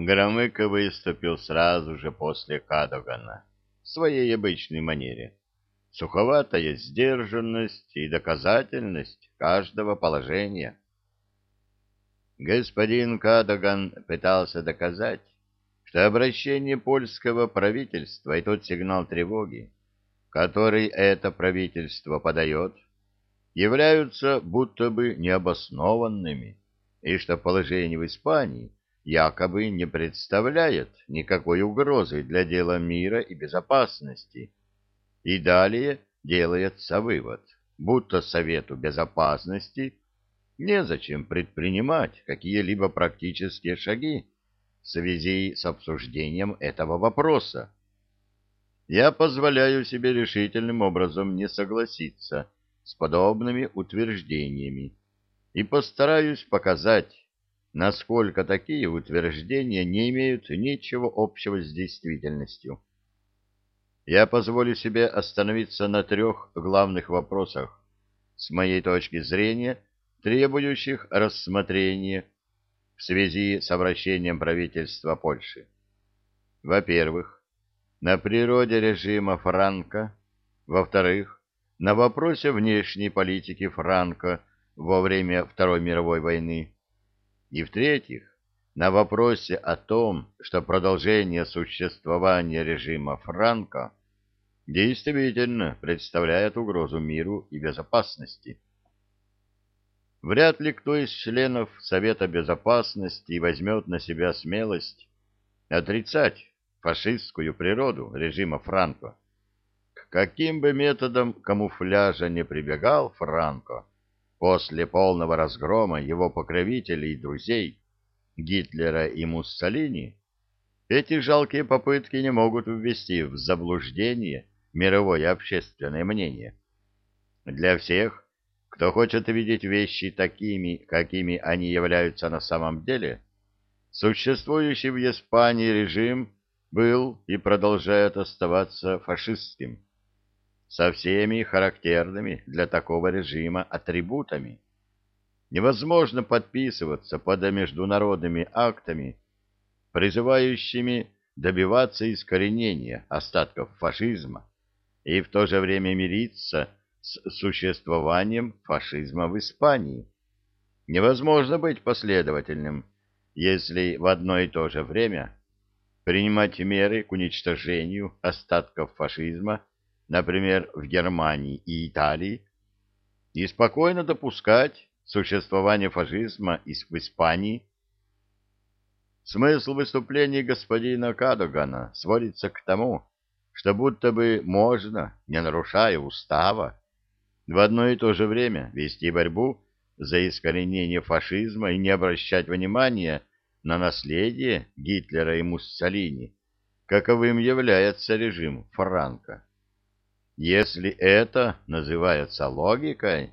Громыко выступил сразу же после Кадогана в своей обычной манере. Суховатая сдержанность и доказательность каждого положения. Господин Кадоган пытался доказать, что обращение польского правительства и тот сигнал тревоги, который это правительство подает, являются будто бы необоснованными, и что положение в Испании якобы не представляет никакой угрозы для дела мира и безопасности. И далее делается вывод, будто Совету Безопасности незачем предпринимать какие-либо практические шаги в связи с обсуждением этого вопроса. Я позволяю себе решительным образом не согласиться с подобными утверждениями и постараюсь показать, насколько такие утверждения не имеют ничего общего с действительностью. Я позволю себе остановиться на трех главных вопросах, с моей точки зрения, требующих рассмотрения в связи с обращением правительства Польши. Во-первых, на природе режима Франка, во-вторых, на вопросе внешней политики Франка во время Второй мировой войны, и в-третьих, на вопросе о том, что продолжение существования режима Франко действительно представляет угрозу миру и безопасности. Вряд ли кто из членов Совета Безопасности возьмет на себя смелость отрицать фашистскую природу режима Франко. К каким бы методам камуфляжа не прибегал Франко, после полного разгрома его покровителей и друзей Гитлера и Муссолини, эти жалкие попытки не могут ввести в заблуждение мировое общественное мнение. Для всех кто хочет видеть вещи такими, какими они являются на самом деле, существующий в Испании режим был и продолжает оставаться фашистским, со всеми характерными для такого режима атрибутами. Невозможно подписываться под международными актами, призывающими добиваться искоренения остатков фашизма, и в то же время мириться с существованием фашизма в Испании. Невозможно быть последовательным, если в одно и то же время принимать меры к уничтожению остатков фашизма, например, в Германии и Италии, и спокойно допускать существование фашизма в Испании. Смысл выступления господина Кадогана сводится к тому, что будто бы можно, не нарушая устава, в одно и то же время вести борьбу за искоренение фашизма и не обращать внимания на наследие Гитлера и Муссолини, каковым является режим Франка. Если это называется логикой,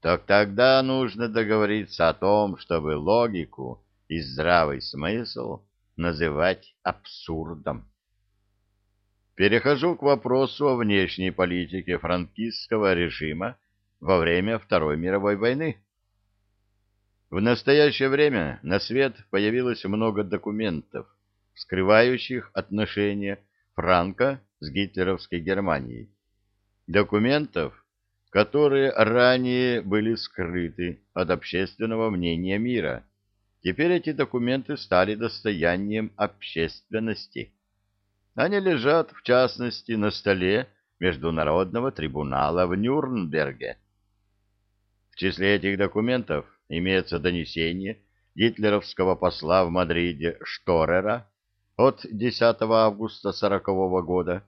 то тогда нужно договориться о том, чтобы логику и здравый смысл называть абсурдом. Перехожу к вопросу о внешней политике франкистского режима во время Второй мировой войны. В настоящее время на свет появилось много документов, скрывающих отношения Франка с гитлеровской Германией. Документов, которые ранее были скрыты от общественного мнения мира. Теперь эти документы стали достоянием общественности. Они лежат, в частности, на столе Международного трибунала в Нюрнберге. В числе этих документов имеется донесение гитлеровского посла в Мадриде Шторера от 10 августа 40 года,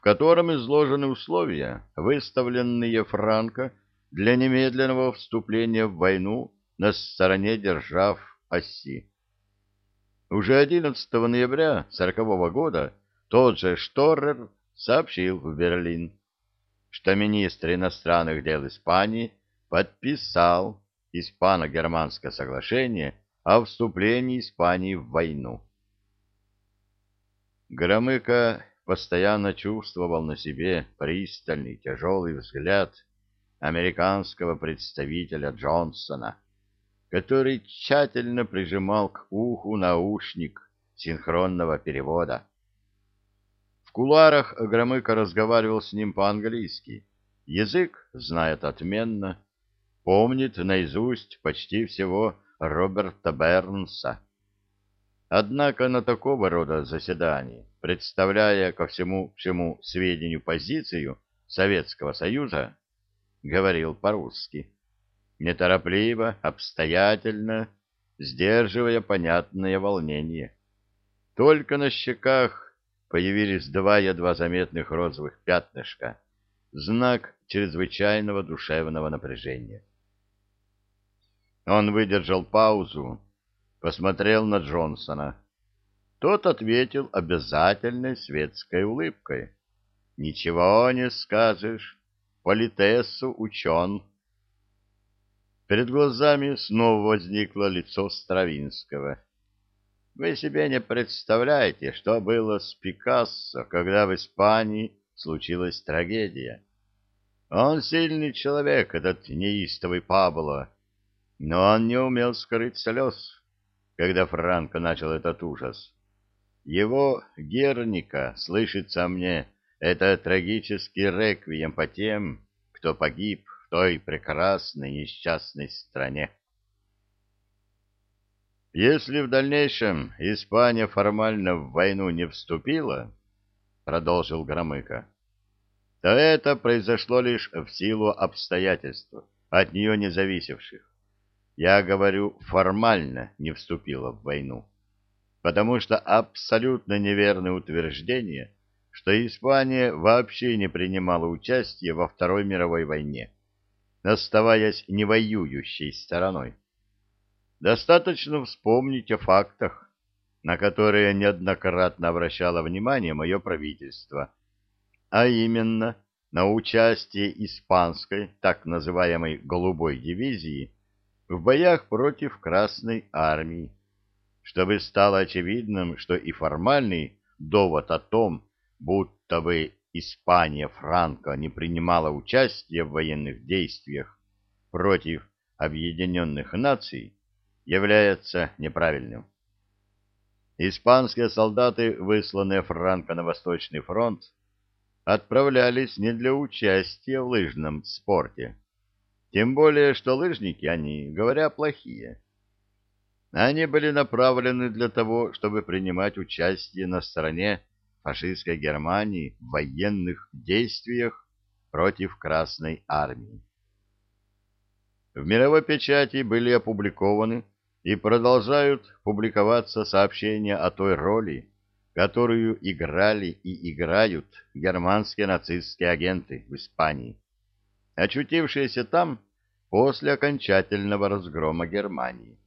в котором изложены условия, выставленные Франко для немедленного вступления в войну на стороне держав оси. Уже 11 ноября 1940 года тот же Шторрер сообщил в Берлин, что министр иностранных дел Испании подписал испано-германское соглашение о вступлении Испании в войну. Громыко постоянно чувствовал на себе пристальный тяжелый взгляд американского представителя Джонсона, который тщательно прижимал к уху наушник синхронного перевода. В куларах Громыко разговаривал с ним по-английски. Язык знает отменно, помнит наизусть почти всего Роберта Бернса. Однако на такого рода заседании, представляя ко всему всему сведению позицию Советского Союза, говорил по-русски, неторопливо, обстоятельно, сдерживая понятное волнение. Только на щеках появились два едва заметных розовых пятнышка, знак чрезвычайного душевного напряжения. Он выдержал паузу, посмотрел на Джонсона. Тот ответил обязательной светской улыбкой. «Ничего не скажешь, политессу учен». Перед глазами снова возникло лицо Стравинского. Вы себе не представляете, что было с Пикассо, когда в Испании случилась трагедия. Он сильный человек, этот неистовый Пабло, но он не умел скрыть слез, когда Франко начал этот ужас. Его Герника, слышится мне, это трагический реквием по тем, кто погиб в той прекрасной несчастной стране. Если в дальнейшем Испания формально в войну не вступила, продолжил Громыко, то это произошло лишь в силу обстоятельств, от нее не зависевших. Я говорю, формально не вступила в войну, потому что абсолютно неверное утверждение, что Испания вообще не принимала участие во Второй мировой войне, оставаясь невоюющей стороной. Достаточно вспомнить о фактах, на которые неоднократно обращало внимание мое правительство, а именно на участие испанской, так называемой «голубой дивизии» в боях против Красной армии, чтобы стало очевидным, что и формальный довод о том, будто бы Испания Франко не принимала участие в военных действиях против Объединенных Наций, является неправильным. Испанские солдаты, высланные Франко на Восточный фронт, отправлялись не для участия в лыжном спорте. Тем более, что лыжники они, говоря, плохие. Они были направлены для того, чтобы принимать участие на стороне фашистской Германии в военных действиях против Красной Армии. В мировой печати были опубликованы и продолжают публиковаться сообщения о той роли, которую играли и играют германские нацистские агенты в Испании, очутившиеся там после окончательного разгрома Германии.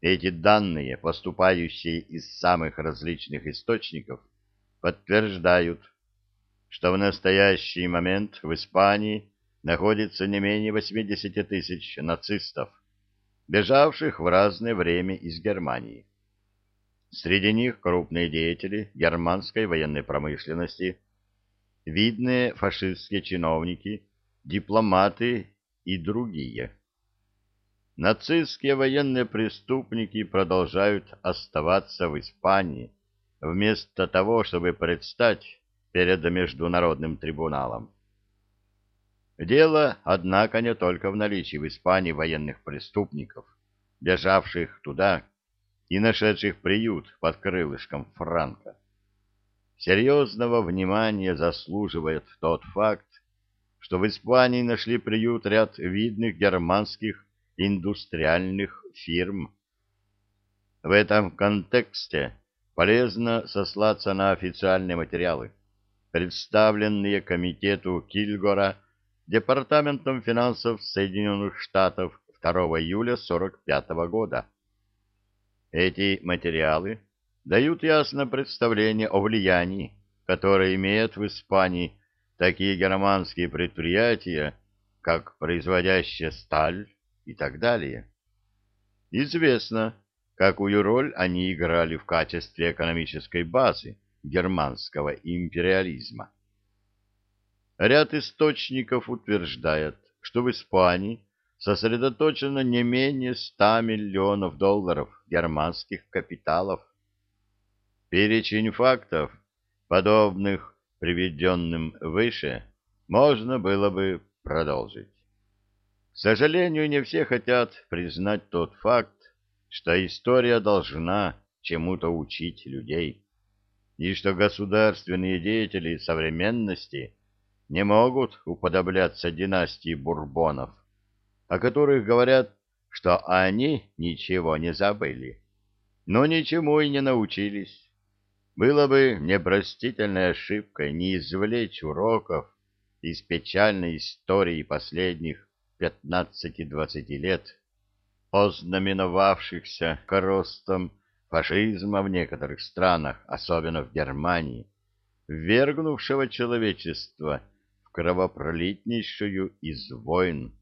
Эти данные, поступающие из самых различных источников, подтверждают, что в настоящий момент в Испании находится не менее 80 тысяч нацистов, бежавших в разное время из Германии. Среди них крупные деятели германской военной промышленности, видные фашистские чиновники, дипломаты и другие. Нацистские военные преступники продолжают оставаться в Испании, вместо того, чтобы предстать перед международным трибуналом. Дело, однако, не только в наличии в Испании военных преступников, бежавших туда и нашедших приют под крылышком Франка. Серьезного внимания заслуживает тот факт, что в Испании нашли приют ряд видных германских индустриальных фирм. В этом контексте полезно сослаться на официальные материалы, представленные комитету Кильгора Департаментом финансов Соединенных Штатов 2 июля 1945 года. Эти материалы дают ясное представление о влиянии, которое имеют в Испании такие германские предприятия, как производящая сталь и так далее. Известно, какую роль они играли в качестве экономической базы германского империализма. Ряд источников утверждает, что в Испании сосредоточено не менее ста миллионов долларов германских капиталов. Перечень фактов, подобных приведенным выше, можно было бы продолжить. К сожалению, не все хотят признать тот факт, что история должна чему-то учить людей, и что государственные деятели современности не могут уподобляться династии бурбонов, о которых говорят, что они ничего не забыли, но ничему и не научились. Было бы непростительной ошибкой не извлечь уроков из печальной истории последних пятнадцати-двадцати лет, ознаменовавшихся коростом фашизма в некоторых странах, особенно в Германии, ввергнувшего человечество в кровопролитнейшую из войн.